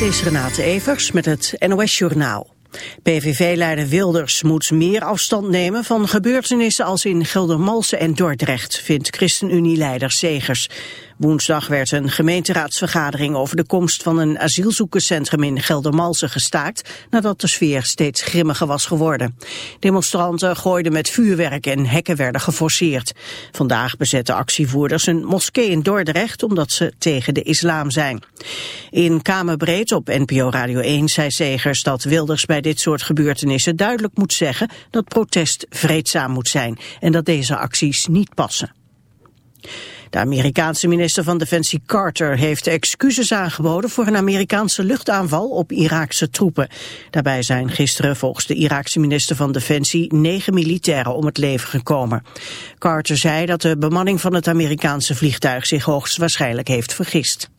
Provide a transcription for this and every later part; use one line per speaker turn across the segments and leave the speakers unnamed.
Dit is Renate Evers met het NOS Journaal. PVV-leider Wilders moet meer afstand nemen van gebeurtenissen als in Geldermalsen en Dordrecht, vindt ChristenUnie-leider Segers. Woensdag werd een gemeenteraadsvergadering over de komst van een asielzoekerscentrum in Geldermalsen gestaakt nadat de sfeer steeds grimmiger was geworden. Demonstranten gooiden met vuurwerk en hekken werden geforceerd. Vandaag bezetten actievoerders een moskee in Dordrecht omdat ze tegen de islam zijn. In Kamerbreed op NPO Radio 1 zei Segers dat Wilders bij dit soort gebeurtenissen duidelijk moet zeggen dat protest vreedzaam moet zijn en dat deze acties niet passen. De Amerikaanse minister van Defensie Carter heeft excuses aangeboden voor een Amerikaanse luchtaanval op Iraakse troepen. Daarbij zijn gisteren volgens de Iraakse minister van Defensie negen militairen om het leven gekomen. Carter zei dat de bemanning van het Amerikaanse vliegtuig zich hoogstwaarschijnlijk heeft vergist.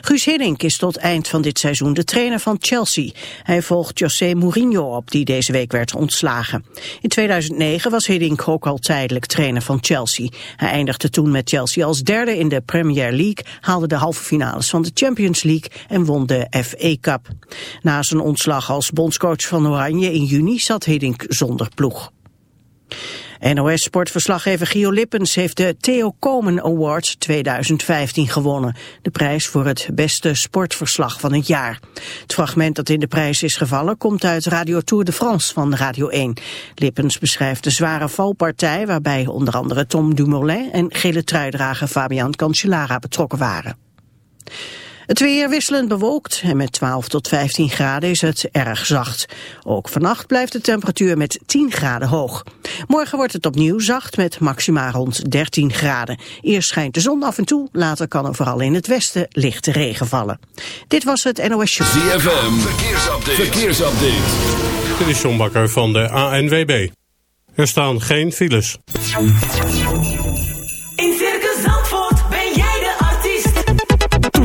Guus Hiddink is tot eind van dit seizoen de trainer van Chelsea. Hij volgt José Mourinho op, die deze week werd ontslagen. In 2009 was Hiddink ook al tijdelijk trainer van Chelsea. Hij eindigde toen met Chelsea als derde in de Premier League, haalde de halve finales van de Champions League en won de FA Cup. Na zijn ontslag als bondscoach van Oranje in juni zat Hiddink zonder ploeg. NOS-sportverslaggever Gio Lippens heeft de Theo Komen Award 2015 gewonnen. De prijs voor het beste sportverslag van het jaar. Het fragment dat in de prijs is gevallen komt uit Radio Tour de France van Radio 1. Lippens beschrijft de zware valpartij waarbij onder andere Tom Dumoulin en gele truidrager Fabian Cancellara betrokken waren. Het weer wisselend bewolkt en met 12 tot 15 graden is het erg zacht. Ook vannacht blijft de temperatuur met 10 graden hoog. Morgen wordt het opnieuw zacht met maxima rond 13 graden. Eerst schijnt de zon af en toe, later kan er vooral in het westen lichte regen vallen. Dit was het NOS Show.
ZFM, verkeersupdate. verkeersupdate.
Dit is John Bakker van de ANWB. Er staan geen files.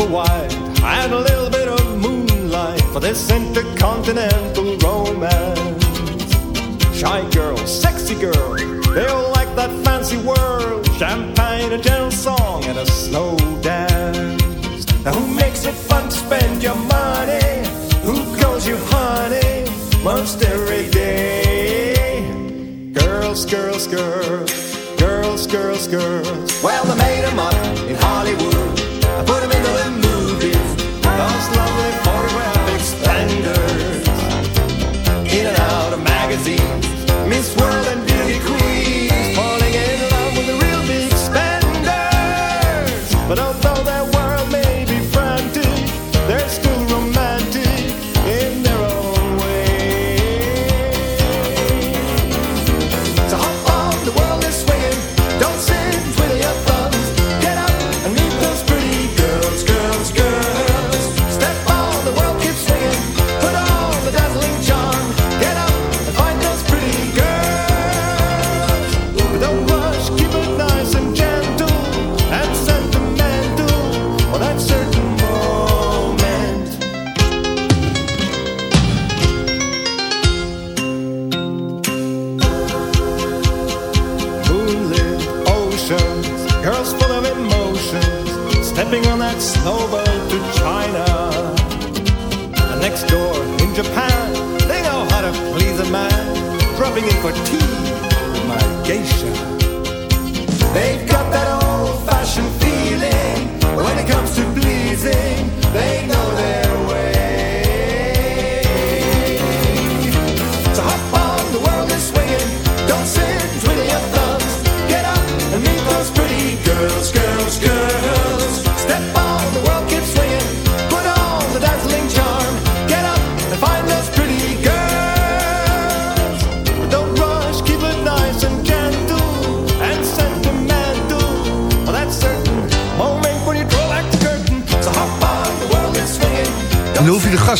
And a little bit of moonlight for this intercontinental romance. Shy girl, sexy girl, they all like that fancy world. Champagne, a gentle song, and a slow dance. Now, who makes it fun to spend your money? Who calls you honey most every day? Girls, girls, girls, girls, girls, girls. Well, they made them up in Hollywood. I movies. Those lovely photographic splendors. In and out of magazines. Miss World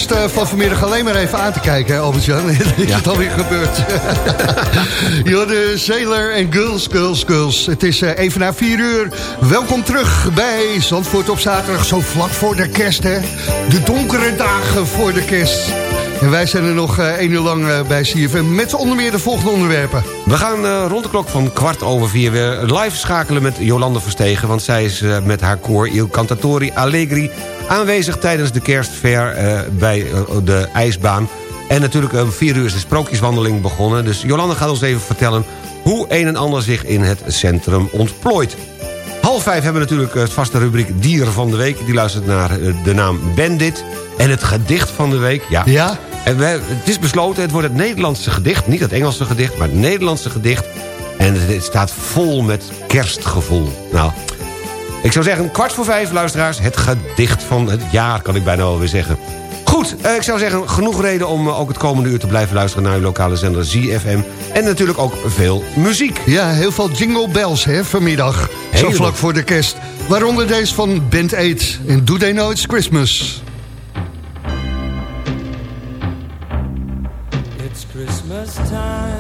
eh, van vanmiddag alleen maar even aan te kijken, Albert-Jan. Is het alweer gebeurd. Joh, de Sailor en Girls, Girls, Girls. Het is eh, even na vier uur. Welkom terug bij Zandvoort op zaterdag. Zo vlak voor de kerst, hè. De donkere dagen voor de kerst. En wij zijn er nog eh, één uur lang eh, bij CFM met onder meer de volgende onderwerpen.
We gaan eh, rond de klok van kwart over vier weer live schakelen met Jolande Verstegen... want zij is met haar koor Il Cantatori Allegri aanwezig tijdens de kerstfair bij de ijsbaan. En natuurlijk om vier uur is de sprookjeswandeling begonnen. Dus Jolande gaat ons even vertellen hoe een en ander zich in het centrum ontplooit. Half vijf hebben we natuurlijk het vaste rubriek Dieren van de Week. Die luistert naar de naam Bandit. En het gedicht van de week, ja.
Ja?
En we, het is besloten, het wordt het Nederlandse gedicht. Niet het Engelse gedicht, maar het Nederlandse gedicht. En het, staat vol met kerstgevoel. Nou, ik zou zeggen, kwart voor vijf, luisteraars. Het gedicht van het jaar, kan ik bijna wel weer zeggen. Goed, eh, ik zou zeggen, genoeg reden om eh, ook het komende uur te blijven luisteren... naar uw lokale zender ZFM. En natuurlijk ook veel muziek.
Ja, heel veel jingle bells hè, vanmiddag. Zo
Helemaal.
vlak voor de kerst. Waaronder deze van Band 8. En Do They Know It's Christmas.
Time.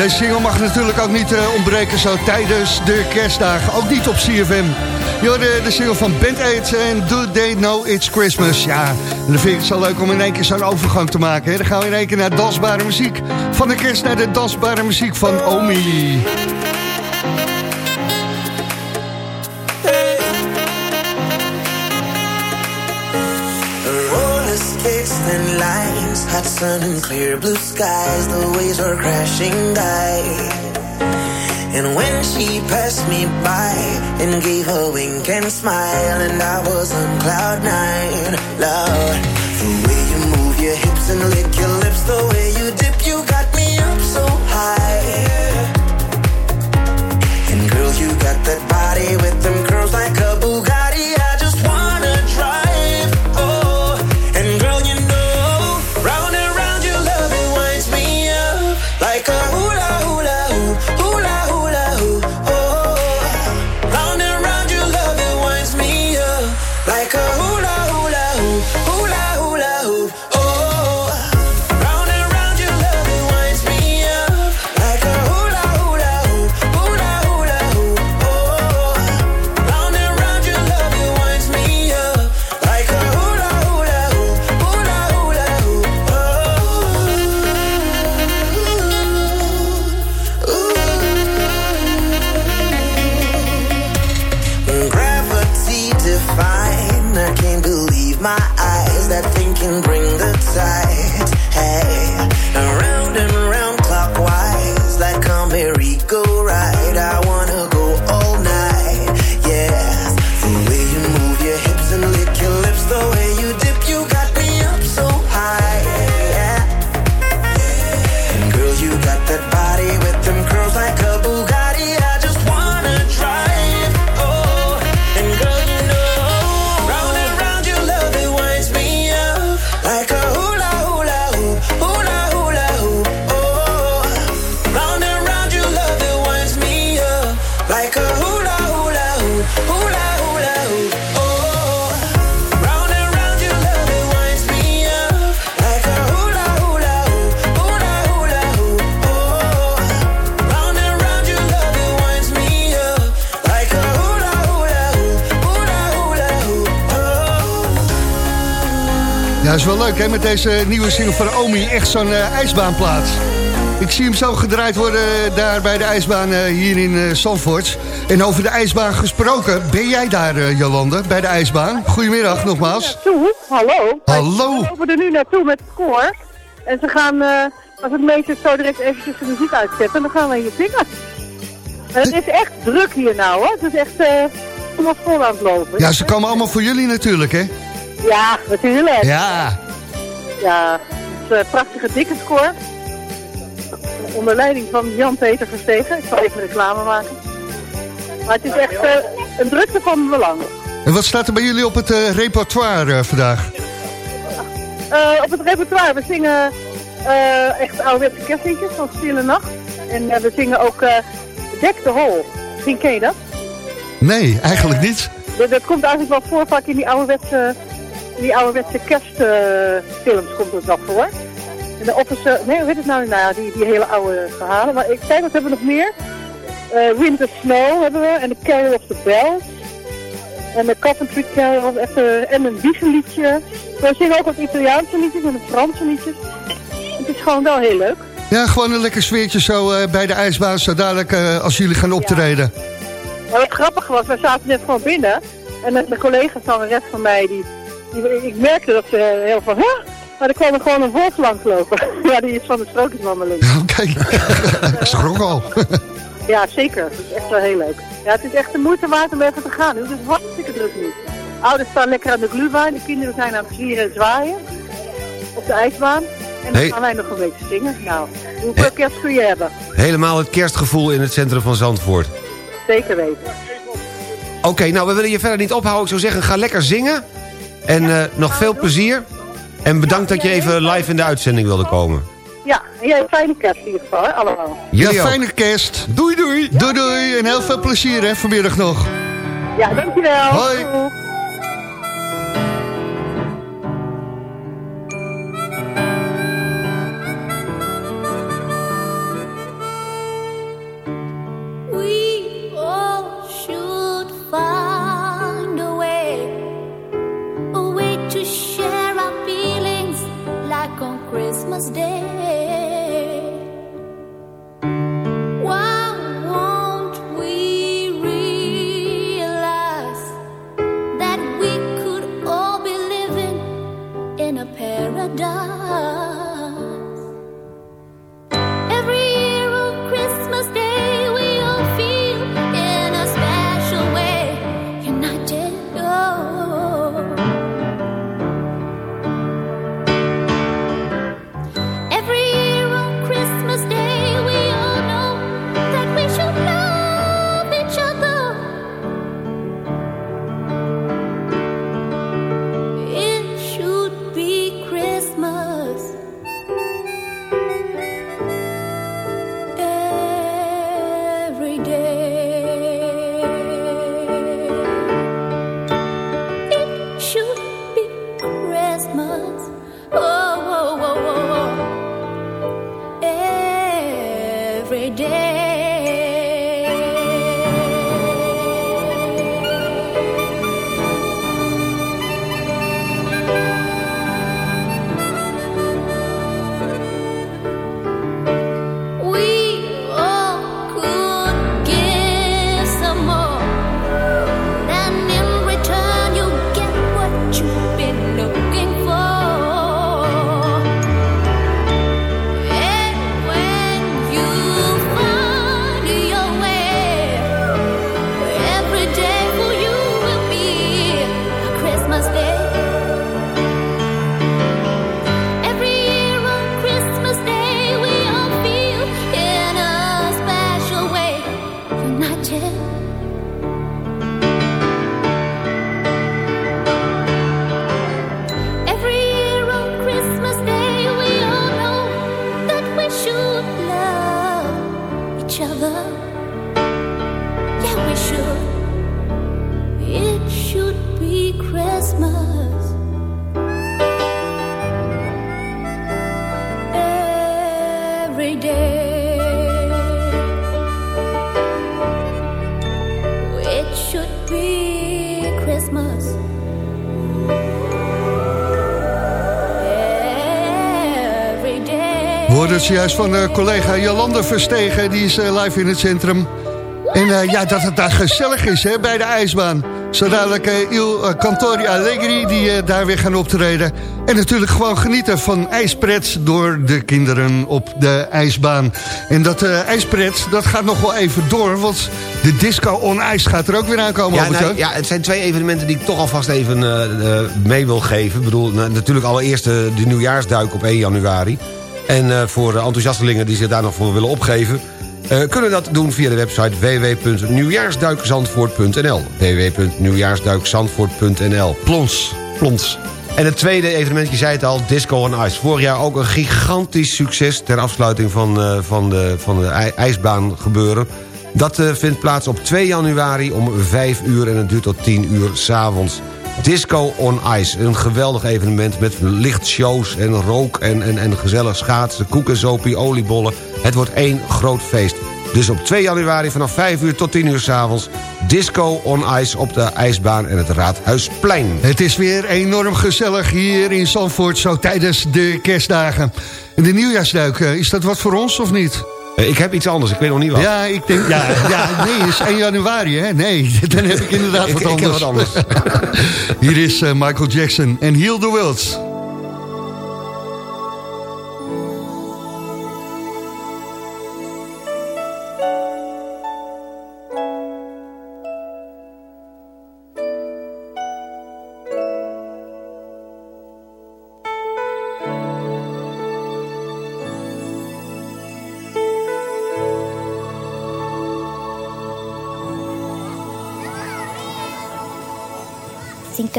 Deze single mag natuurlijk ook niet eh, ontbreken zo tijdens de kerstdagen. Ook niet op CFM. De, de single van Band Aid en Do They Know It's Christmas. Ja, en dan vind ik het zo leuk om in één keer zo'n overgang te maken. Hè. Dan gaan we in één keer naar dansbare muziek. Van de kerst naar de dansbare muziek van Omi.
Hot sun and clear blue skies. The waves were crashing by. And when she passed me by and gave a wink and smile, and I was on cloud nine, Lord, the way you move your hips and lick your lips, the way
Ja, is wel leuk hè, met deze nieuwe single van Omi. Echt zo'n eh, ijsbaanplaats. Ik zie hem zo gedraaid worden eh, daar bij de ijsbaan eh, hier in Zandvoort. En over de ijsbaan gesproken, ben jij daar Jolande, bij de ijsbaan? Goedemiddag nogmaals.
Naartoe, hallo.
Hallo.
We lopen er nu naartoe met het koor. En ze gaan, als het meester zo direct eventjes de muziek uitzetten, dan gaan we hier zingen. En het is echt druk hier nou, hoor. Het is echt helemaal vol aan het lopen.
Ja, ze komen allemaal voor jullie natuurlijk hè.
Ja, natuurlijk.
Ja,
Ja, het is een prachtige dikke score. Onder leiding van Jan-Peter Verstegen. Ik zal even reclame maken. Maar het is echt eh, een drukte van belang.
en wat staat er bij jullie op het eh, repertoire eh, vandaag?
Eh, op het repertoire, we zingen eh, echt ouderwetse kerstliedjes van Stille Nacht. En eh, we zingen ook eh Dek de Hol. Misschien ken je dat?
Nee, eigenlijk niet.
dat? dat komt eigenlijk wel voor vaak in die ouderwetse, die ouderwetse kerstfilms komt het wel voor. En de officer, nee hoe heet het nou? Nou ja, die, die hele oude verhalen. Maar ik kijk, wat hebben we nog meer? Eh, Winter Snow hebben we en de Carol of the Bells. En de Coventry Carol echt, eh, en een wiesenliedje. We zingen ook wat Italiaanse liedjes en Franse liedjes. Het is gewoon wel heel leuk.
Ja, gewoon een lekker sfeertje zo eh, bij de ijsbaan, zo dadelijk als jullie gaan optreden.
Maar wat grappig was, wij zaten net gewoon binnen. En met mijn collega zangeres van mij, die, ik merkte dat ze heel van... Huh? Maar er kwam er gewoon een wolf langs lopen. ja, die is van de sprookjeswandeling.
Kijk, ik schrok al.
Ja, zeker. Het is echt wel heel leuk. Ja, het is echt de moeite waard om even te gaan. Het is hartstikke druk nu. Ouders staan lekker aan de gluwijn. De kinderen zijn aan het vieren en zwaaien. Op de ijsbaan. En dan
Hey.
gaan wij nog een beetje zingen. Nou, hoeveel kerst kun je hebben?
Helemaal het kerstgevoel in het centrum van Zandvoort.
Zeker weten.
Oké, nou, we willen je verder niet ophouden. Ik zou zeggen, ga lekker zingen. En eh, nog veel plezier. En bedankt dat je even live in de uitzending wilde komen.
Ja, een fijne kerst in ieder geval, hè, allemaal.
Ja, fijne kerst. Doei doei. Doei doei en heel veel plezier hè, vanmiddag nog.
Ja, dankjewel.
Hoi. Het zojuist van eh, collega Jolande Verstegen. Die is eh, live in het centrum. En eh, ja, dat het daar gezellig is hè, bij de ijsbaan. Zo dadelijk Il Cantori Allegri die daar weer gaan optreden. En natuurlijk gewoon genieten van ijspret door de kinderen op de ijsbaan. En dat ijspret, dat gaat nog wel even door. Want de disco on ice gaat er ook weer aankomen.
Ja, nou, ja, het zijn twee evenementen die ik toch alvast even mee wil geven. Ik bedoel, na- natuurlijk allereerst de nieuwjaarsduik op 1 januari. En eh, voor de enthousiastelingen die zich daar nog voor willen opgeven... eh, kunnen dat doen via de website www.nieuwjaarsduikzandvoort.nl www.nieuwjaarsduikzandvoort.nl Plons. Plons. En het tweede evenement, je zei het al, Disco on Ice. Vorig jaar ook een gigantisch succes ter afsluiting van, eh, van de, van de ij- ijsbaan gebeuren. Dat vindt plaats op 2 januari om 5 uur en het duurt tot 10 uur s'avonds. Disco on Ice, een geweldig evenement met lichtshows en rook en, en, en gezellig schaatsen, koekenzopie, oliebollen. Het wordt één groot feest. Dus op 2 januari vanaf 5 uur tot 10 uur s'avonds... Disco on Ice op de ijsbaan en het Raadhuisplein.
Het is weer enorm gezellig hier in Zandvoort, zo tijdens de kerstdagen. En de nieuwjaarsduik, eh, is dat wat voor ons of niet?
Eh, Ik heb iets anders, ik weet nog niet wat.
Ja, ik denk, ja, ja nee, het is 1 januari, hè? Nee, dan heb ik inderdaad
Ik-
wat
ik heb
anders.
wat anders.
Hier is eh, Michael Jackson en Heal the World.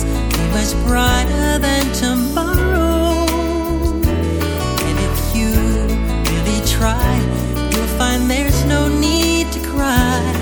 be much brighter than tomorrow.
And if you really try, you'll find there's no need
to cry.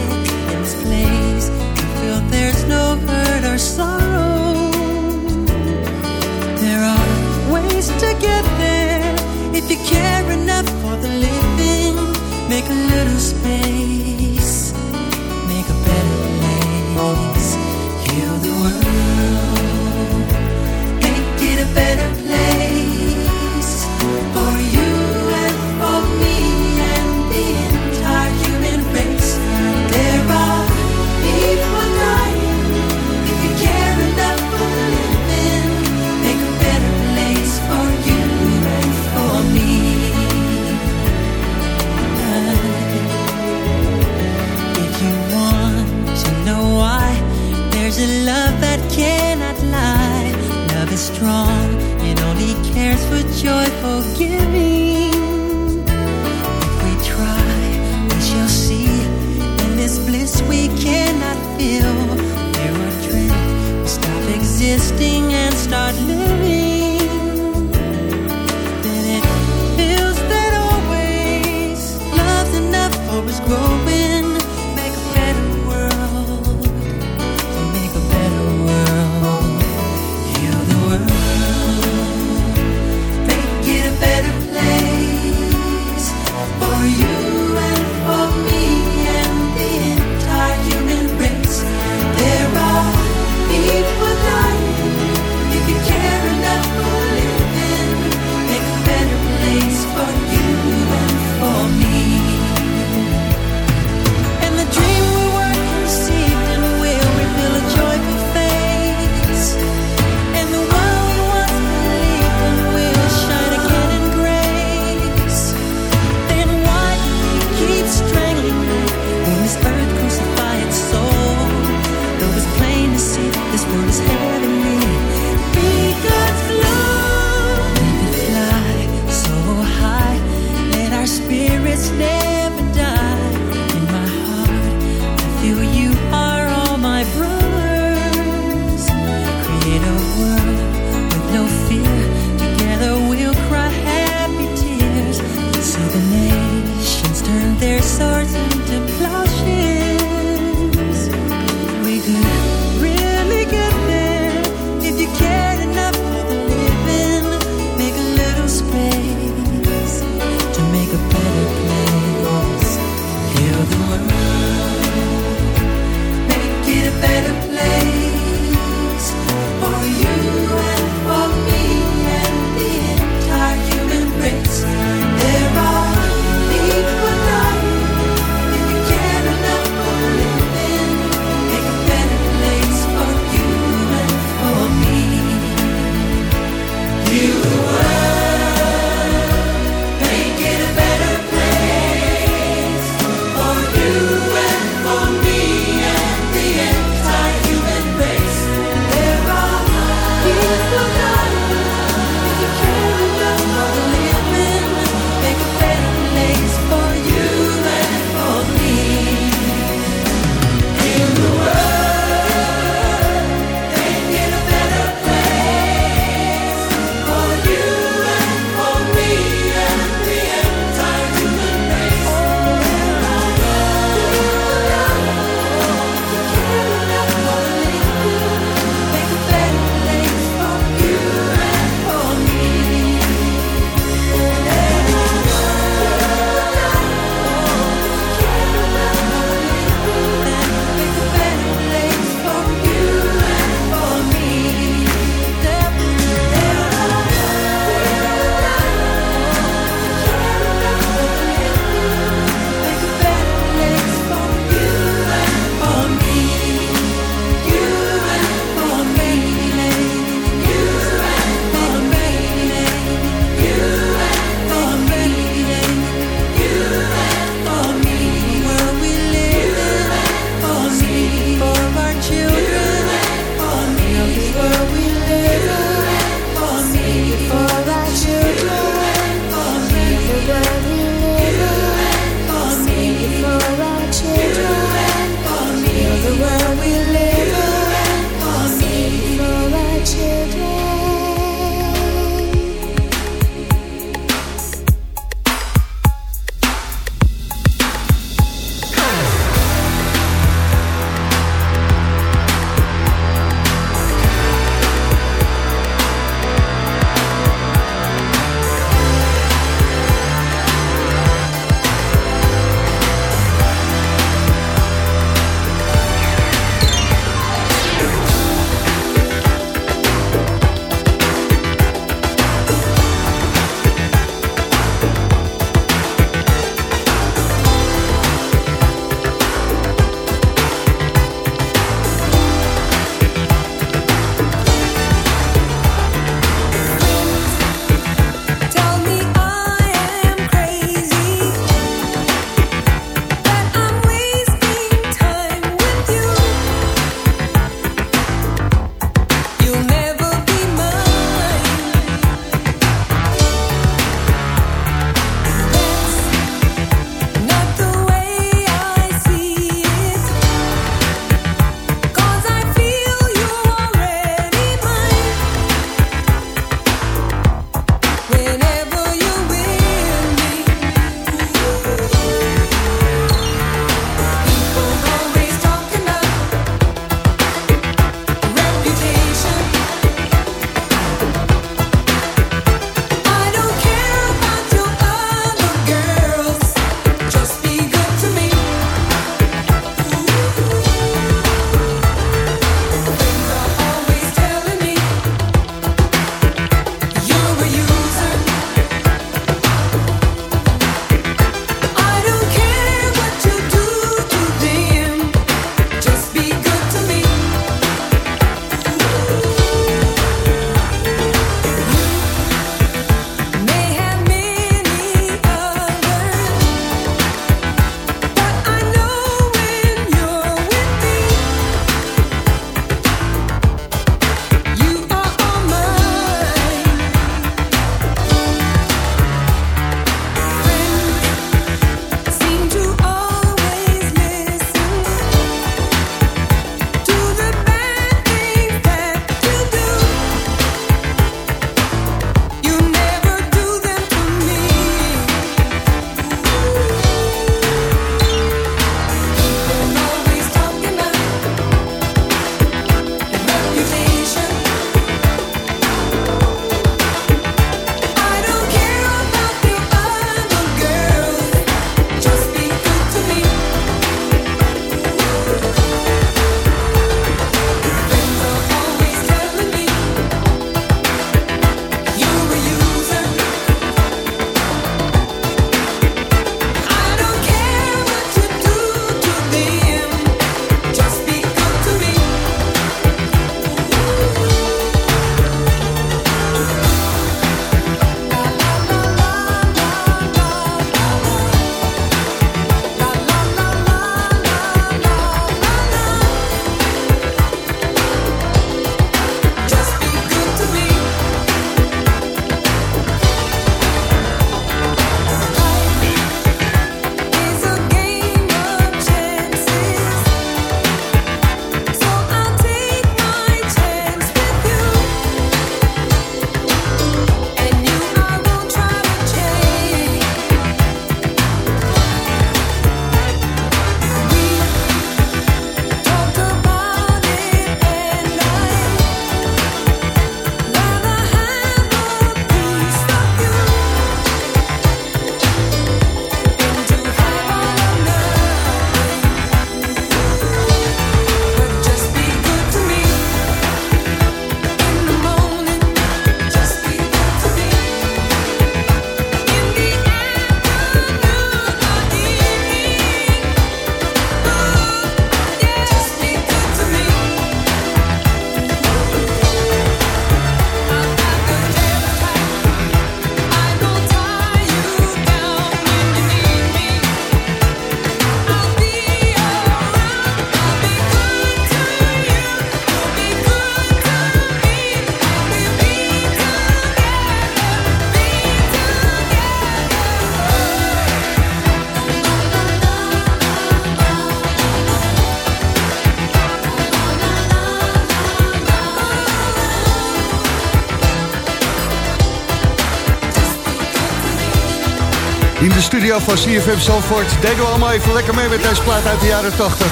Studio van CFM Zandvoort deden we allemaal even lekker mee met deze plaat uit de jaren 80.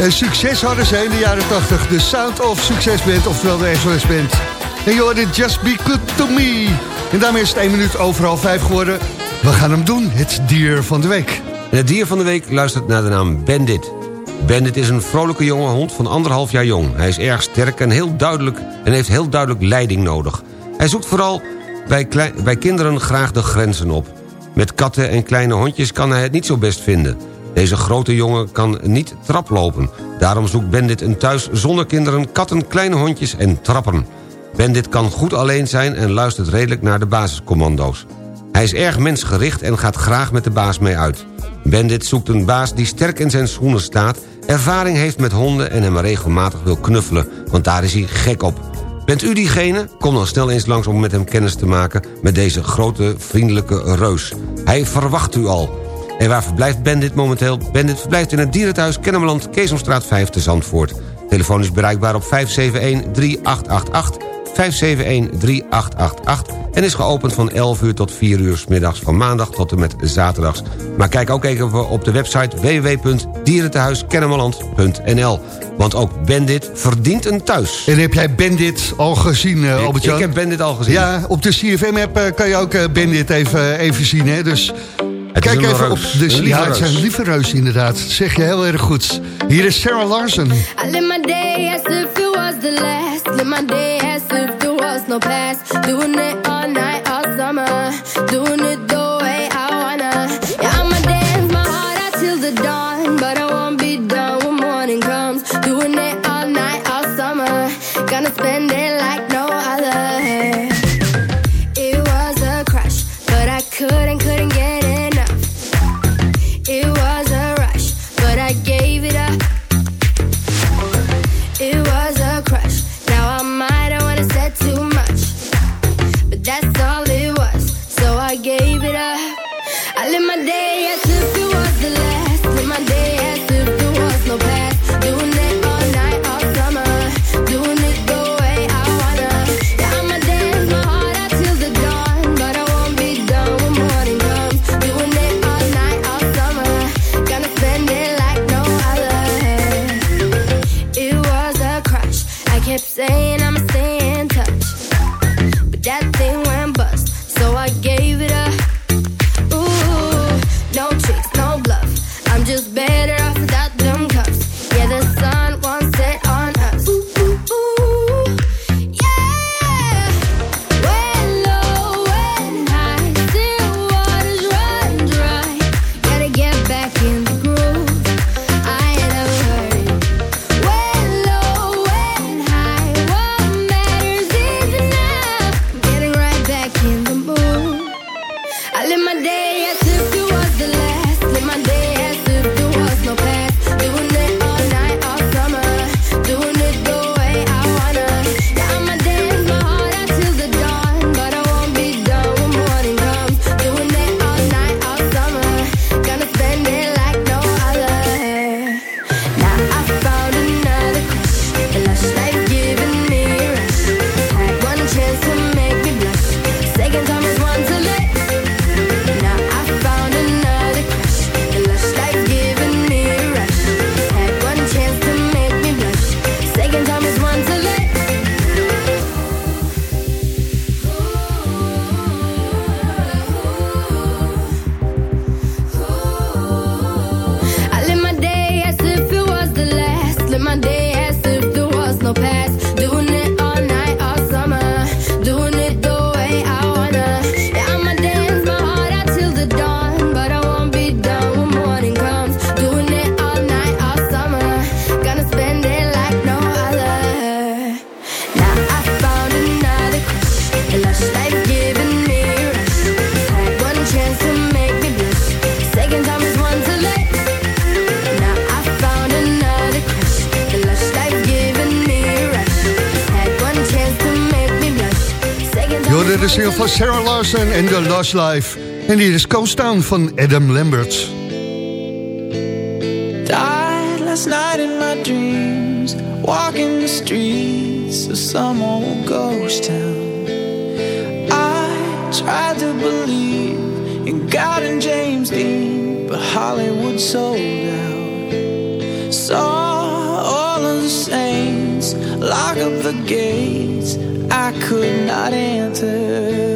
En succes hadden ze in de jaren 80. De Sound of Succes Band, oftewel de SOS Band. En je hoorde Just Be Good To Me. En daarmee is het 1 minuut overal 5 geworden. We gaan hem doen, het dier van de week.
Het dier van de week luistert naar de naam Bandit. Bandit is een vrolijke jonge hond van anderhalf jaar jong. Hij is erg sterk en, heel duidelijk, en heeft heel duidelijk leiding nodig. Hij zoekt vooral bij, bij kinderen graag de grenzen op. Met katten en kleine hondjes kan hij het niet zo best vinden. Deze grote jongen kan niet traplopen. Daarom zoekt Bandit een thuis zonder kinderen, katten, kleine hondjes en trappen. Bandit kan goed alleen zijn en luistert redelijk naar de basiscommando's. Hij is erg mensgericht en gaat graag met de baas mee uit. Bandit zoekt een baas die sterk in zijn schoenen staat... ervaring heeft met honden en hem regelmatig wil knuffelen... want daar is hij gek op. Bent u diegene? Kom dan snel eens langs om met hem kennis te maken... met deze grote, vriendelijke reus. Hij verwacht u al. En waar verblijft Bandit momenteel? Bandit verblijft in het dierenthuis Kennemerland... Keesomstraat 5 te Zandvoort. Telefoon is bereikbaar op 571-3888... 571-3888 en is geopend van 11 uur tot 4 uur 's middags van maandag tot en met zaterdags. Maar kijk ook even op de website www.dierenthuiskennemerland.nl want ook Bandit verdient een thuis.
En heb jij Bandit al gezien, uh,
ik heb Bandit al gezien.
Ja, op de CFM-app eh, kan je ook eh, Bandit even, even zien. Hè? Dus
Het
kijk even op de
Een lieve
Ja, het
reus.
zijn lieve reus inderdaad. Dat zeg je heel erg goed. Hier is Sarah Larsen.
I live my day as if it was the last. Live my day as if there was no past. Doing it all night,
Larsen en The Lost Life. En hier is Coast Town van Adam Lambert.
Died last night in my dreams, walking the streets of some old ghost town. I tried to believe and God and James Dean, but Hollywood sold out. Saw all of the saints lock up the gates. I could not enter.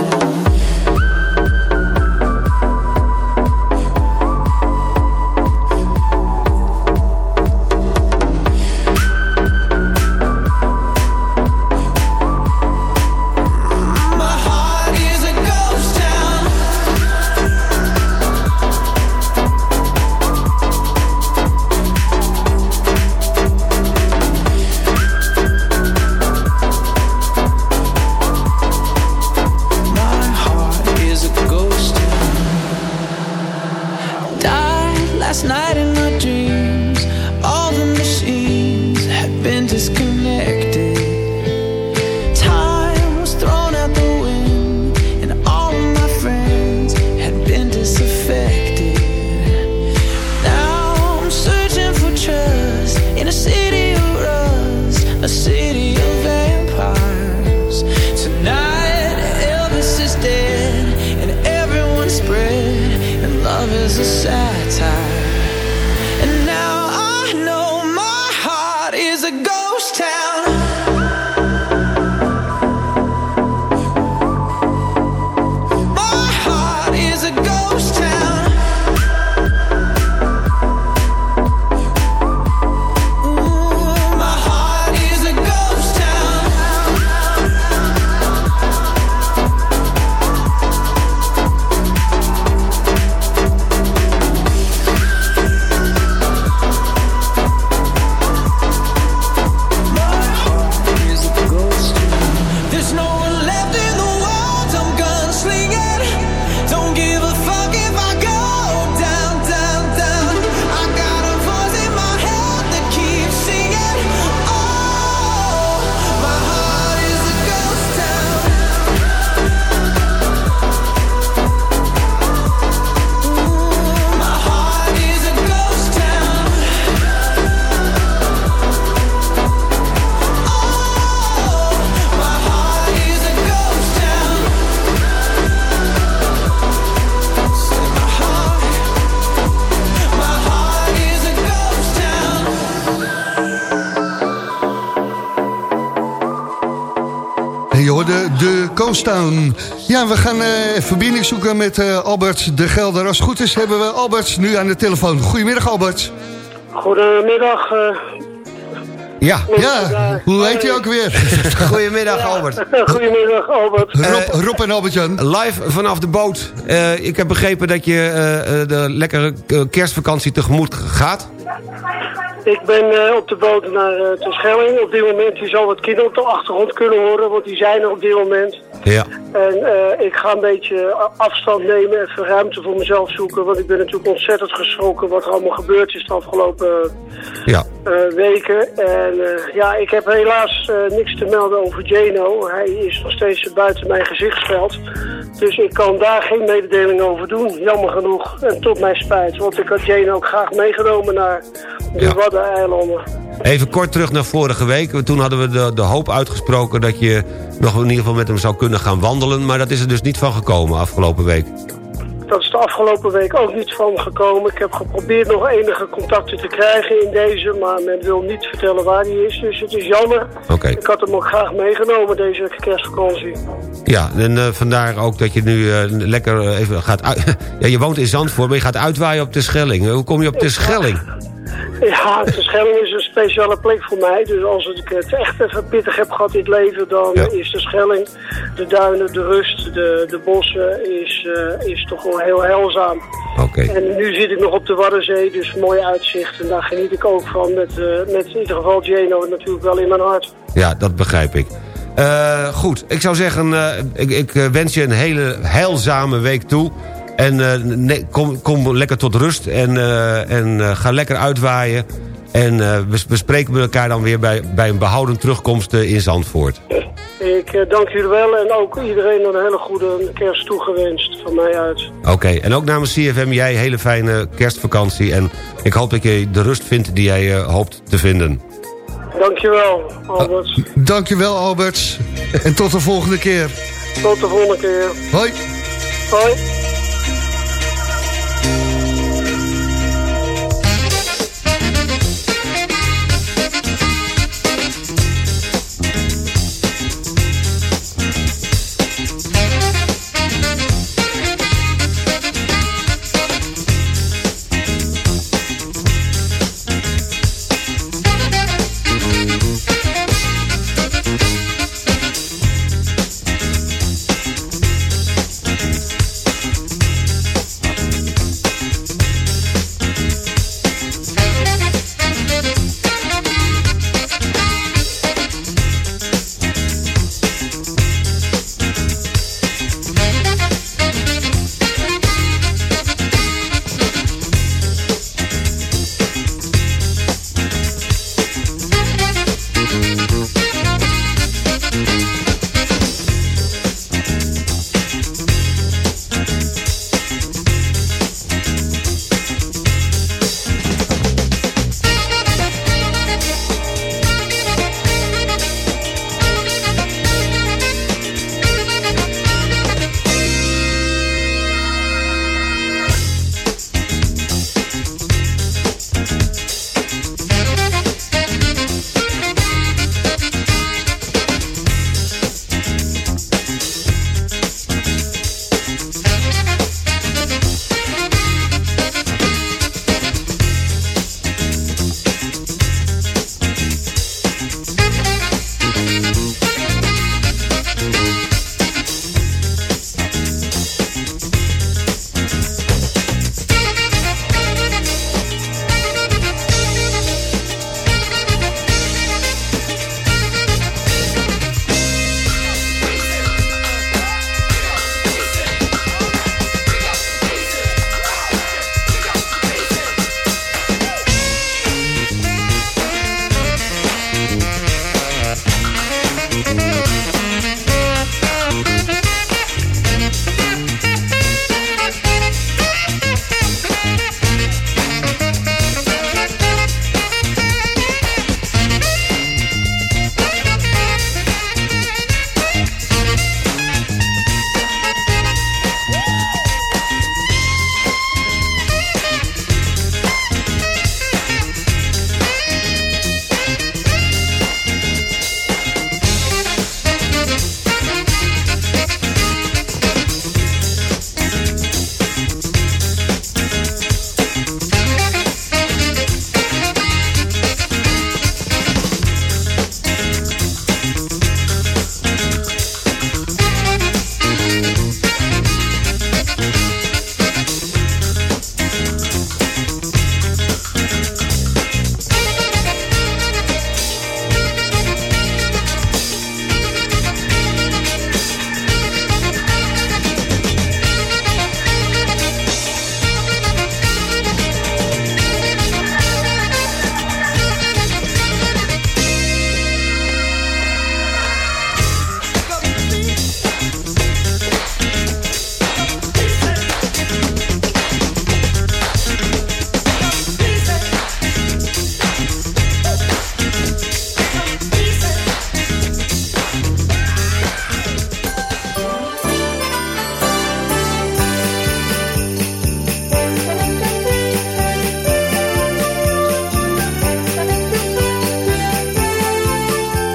Ja, we gaan eh, verbinding zoeken met eh, Albert de Gelder. Als het goed is hebben we Albert nu aan de telefoon. Goedemiddag Albert.
Goedemiddag. eh
Ja.
Ja, hoe heet je ook weer?
Goedemiddag Albert.
Goedemiddag Albert.
Rob, Rob en Albert-Jan.
Live vanaf de boot. Eh, ik heb begrepen dat je de lekkere kerstvakantie tegemoet gaat.
Ik ben eh, op de boot naar uh, Terschelling. Op dit moment, je zal wat kinderen op de achtergrond kunnen horen, want die zijn er op dit moment.
Ja.
En eh, ik ga een beetje afstand nemen, even ruimte voor mezelf zoeken, want ik ben natuurlijk ontzettend geschrokken wat er allemaal gebeurd is de afgelopen
Ja.
eh, weken. En eh, ja, ik heb helaas niks te melden over Jano. Hij is nog steeds buiten mijn gezichtsveld. Dus ik kan daar geen mededeling over doen, jammer genoeg. En tot mijn spijt, want ik had Jano ook graag meegenomen naar de Waddeneilanden.
Even kort terug naar vorige week. Toen hadden we de, de hoop uitgesproken dat je nog in ieder geval met hem zou kunnen gaan wandelen. Maar dat is er dus niet van gekomen afgelopen week.
Dat is de afgelopen week ook niet van gekomen. Ik heb geprobeerd nog enige contacten te krijgen in deze, maar men wil niet vertellen waar hij is. Dus het is jammer.
Oké.
Ik had hem ook graag meegenomen deze kerstvakantie.
Ja, en eh, vandaar ook dat je nu eh, lekker eh, even gaat ja, je woont in Zandvoort, maar je gaat uitwaaien op de Schelling. Hoe kom je op de Schelling?
Ja, de Schelling is een speciale plek voor mij. Dus als ik het echt even pittig heb gehad in het leven, dan is de Schelling, de duinen, de rust, de, de bossen, is, eh, is toch wel heel heilzaam.
Oké.
En nu zit ik nog op de Waddenzee, dus mooi uitzicht. En daar geniet ik ook van, met, eh, met in ieder geval Geno natuurlijk wel in mijn hart.
Ja, dat begrijp ik. Eh, goed, ik zou zeggen, ik, ik wens je een hele heilzame week toe. En eh, kom, kom lekker tot rust en, eh, en eh, ga lekker uitwaaien. En eh, we, we spreken met elkaar dan weer bij, bij een behouden terugkomst in Zandvoort.
ik eh, dank jullie wel en ook iedereen een hele goede kerst toegewenst van mij uit.
Oké, en ook namens CFM jij hele fijne kerstvakantie... en ik hoop dat je de rust vindt die jij eh, hoopt te vinden.
Dankjewel, Albert.
Dankjewel Albert. En tot de volgende keer.
Tot de volgende keer.
Hoi.
Hoi.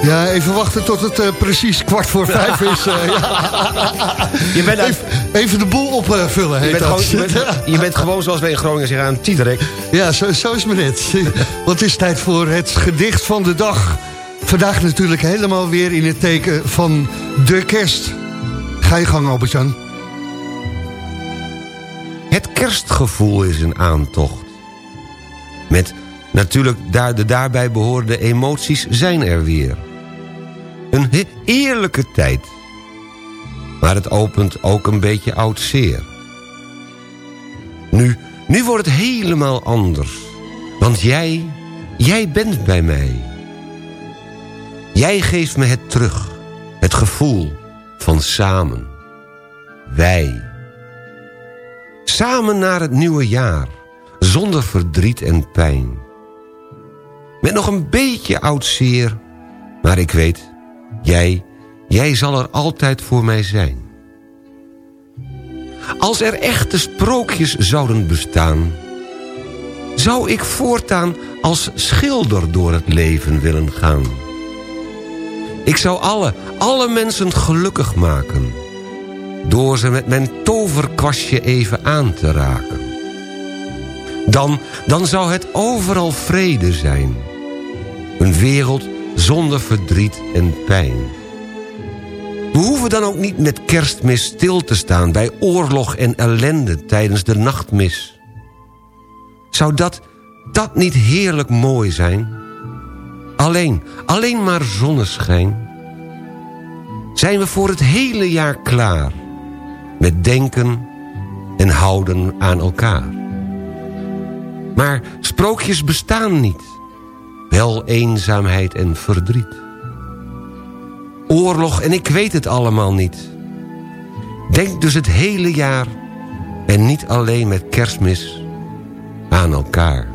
Ja, even wachten tot het eh, precies kwart voor vijf is. eh, ja.
Je bent,
even, even de boel opvullen,
je bent,
dat.
gewoon, je, bent, je bent gewoon zoals wij in Groningen zeggen aan Tiedrek.
Ja, zo, zo is het net. Want het is tijd voor het gedicht van de dag. Vandaag natuurlijk helemaal weer in het teken van de kerst. Ga je gang, Albert-Jan.
Het kerstgevoel is een aantocht. Met natuurlijk daar de daarbij behorende emoties zijn er weer. Een heerlijke tijd. Maar het opent ook een beetje oud zeer. Nu, nu wordt het helemaal anders. Want jij, jij bent bij mij. Jij geeft me het terug. Het gevoel van samen. Wij. Samen naar het nieuwe jaar. Zonder verdriet en pijn. Met nog een beetje oud zeer. Maar ik weet, jij, jij zal er altijd voor mij zijn. Als er echte sprookjes zouden bestaan... zou ik voortaan als schilder door het leven willen gaan. Ik zou alle, alle mensen gelukkig maken... door ze met mijn toverkwastje even aan te raken. Dan, dan zou het overal vrede zijn. Een wereld zonder verdriet en pijn. We hoeven dan ook niet met kerstmis stil te staan... bij oorlog en ellende tijdens de nachtmis. Zou dat, dat niet heerlijk mooi zijn? Alleen, alleen maar zonneschijn. Zijn we voor het hele jaar klaar... met denken en houden aan elkaar. Maar sprookjes bestaan niet. Wel eenzaamheid en verdriet. Oorlog en ik weet het allemaal niet. Denk dus het hele jaar en niet alleen met kerstmis aan elkaar.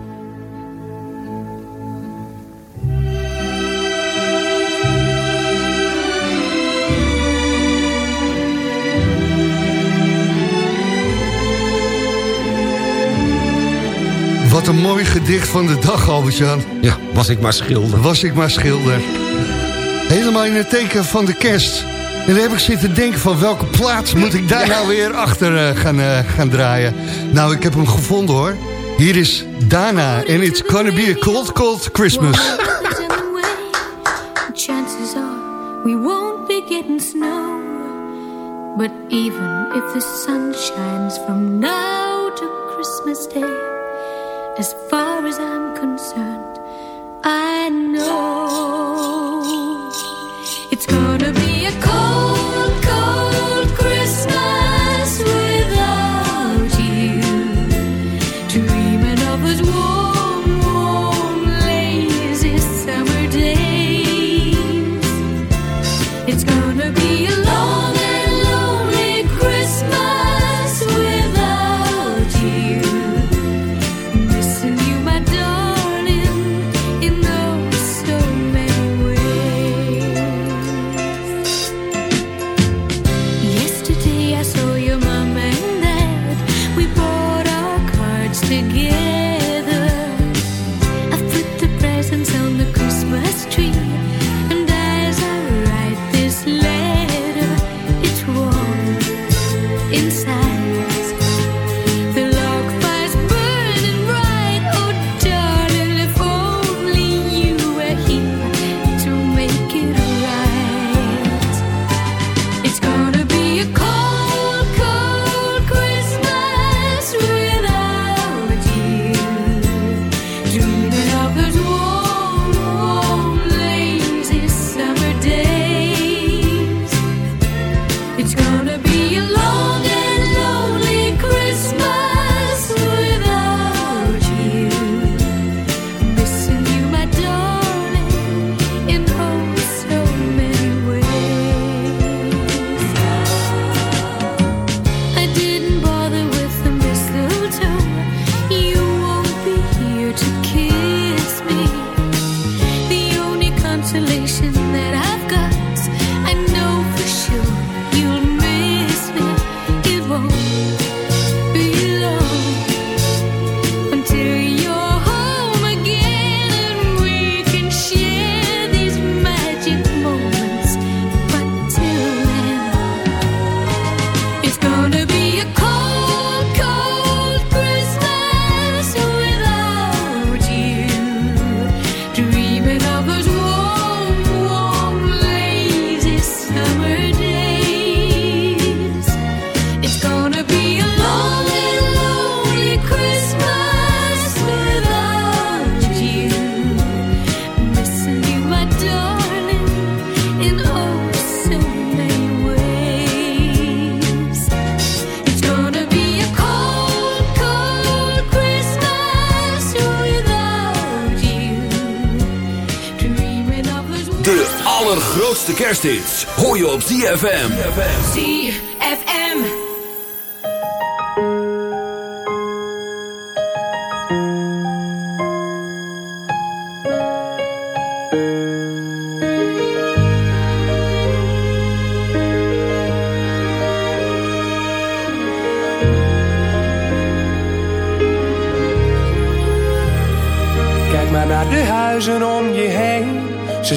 Wat een mooi gedicht van de dag, Albert-Jan.
Ja, was ik maar schilder.
Was ik maar schilder. Helemaal in het teken van de kerst. En dan heb ik zitten denken van welke plaats moet ik daar nou weer achter eh, gaan, eh, gaan draaien. Nou, ik heb hem gevonden hoor. Hier is Dana en It's Gonna Be a Cold Cold Christmas.
Chances are we won't be getting snow. But even if the sun shines from now to Christmas Day, as far as I'm concerned, I know
kersthits hoor je op ZFM.
ZFM.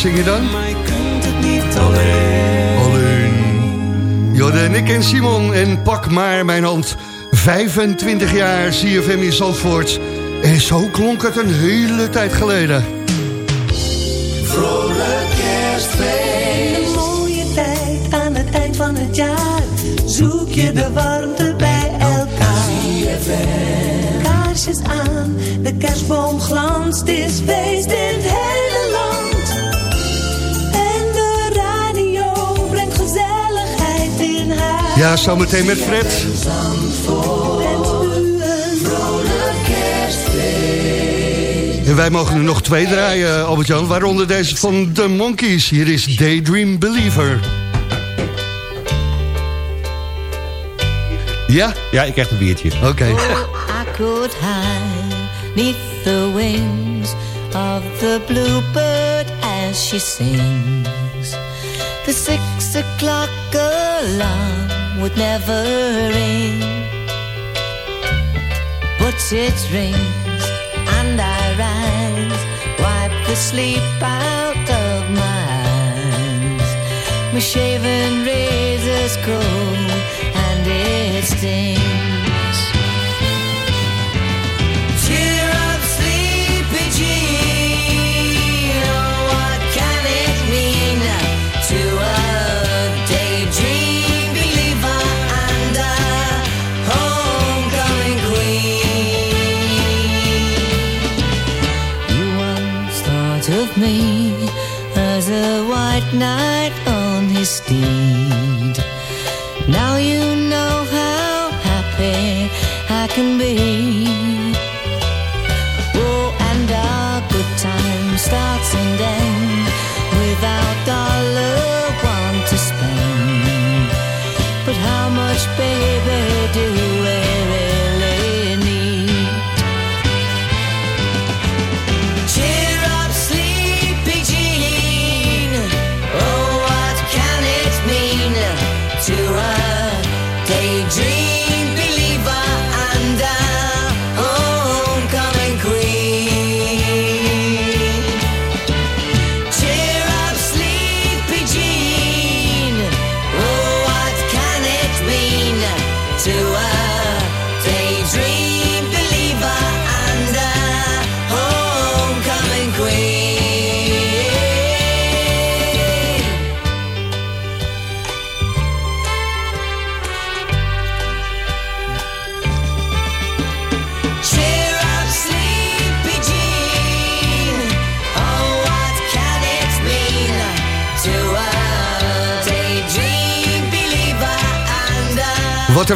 Zing je dan?
Maar je kunt het niet alleen.
Alleen. Jorde, Nick en Simon en pak maar mijn hand. 25 jaar CFM in Zandvoort. En zo klonk het een hele tijd geleden.
Vrolijk kerstfeest. Een mooie tijd aan het eind van het jaar. Zoek je de warmte bij elkaar. Kaarsjes aan, de kerstboom glanst. Het is feest in het
Ja, zometeen met Fred. En wij mogen er nog twee draaien, Albert-Jan. Waaronder deze van The Monkeys. Hier is Daydream Believer. Ja?
Ja, ik krijg een biertje.
Oké.
I could hide neath the wings of the bluebird as she sings. The six o'clock alarm would never ring, but it rings and I rise, wipe the sleep out of my eyes. My shaven razor's cold and it stings. You once thought of me as a white knight on steed. Now you know how happy I can be.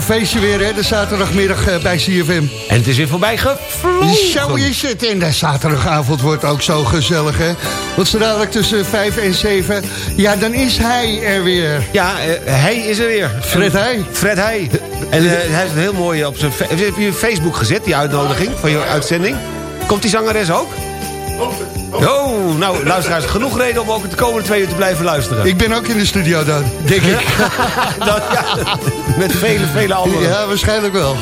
Feestje weer, hè, de zaterdagmiddag eh, bij CFM.
En het is weer voorbij gevlogen.
Zo is het. En de zaterdagavond wordt ook zo gezellig, hè. Want zo dadelijk tussen 5 en 7, ja, dan is hij er weer.
Ja, eh, hij is er weer.
Fred Heij.
Fred Heij. En eh, hij heeft een heel mooi op zijn... Heb je Facebook gezet, die uitnodiging van je uitzending? Komt die zangeres ook? Oh, nou, luisteraars, genoeg reden om ook de komende twee uur te blijven luisteren.
Ik ben ook in de studio dan, denk ik.
Dat, ja, met vele, vele anderen.
Ja, waarschijnlijk wel.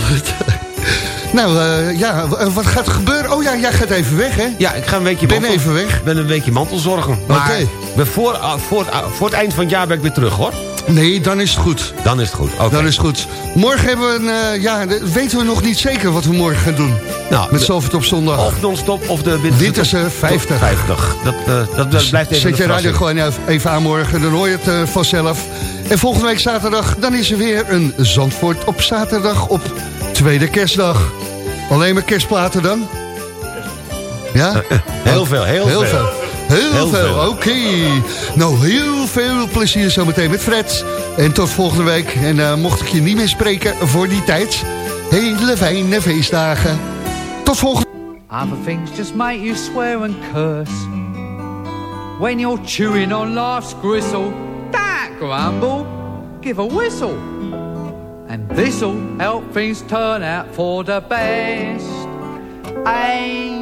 nou, eh, ja, w- wat gaat er gebeuren? Oh ja, jij gaat even weg, hè?
Ja, ik ga een weekje
Ben
mantel-
even weg.
Ik ben een weekje mantelzorgen.
Oké.
we voor, ah, voor, ah, voor het eind van het jaar ben ik weer terug, hoor.
Nee, dan is het goed.
Dan is het goed. Oké.
Dan is het goed. Morgen hebben we een, eh, ja, weten we nog niet zeker wat we morgen gaan doen.
Nou,
Met Zalvert op zondag.
Of non-stop of de winterse,
Winterse
top-
50.
top 50. Dat, eh, dat, dat blijft even
Zet je radio gewoon even- aan morgen, dan hoor je het eh, vanzelf. En volgende week zaterdag, dan is er weer een Zandvoort op zaterdag op tweede kerstdag. Alleen maar kerstplaten dan? Ja?
Heel veel, heel,
Heel
veel.
veel. Heel,
Heel
veel,
veel.
oké. Nou, heel veel plezier zometeen met Fred. En tot volgende week. En eh, mocht ik je niet meer spreken voor die tijd... hele fijne feestdagen. Tot volgende
Other things just make you swear and curse. When you're chewing on life's gristle, don't grumble, give a whistle. And this'll help things turn out for the best. And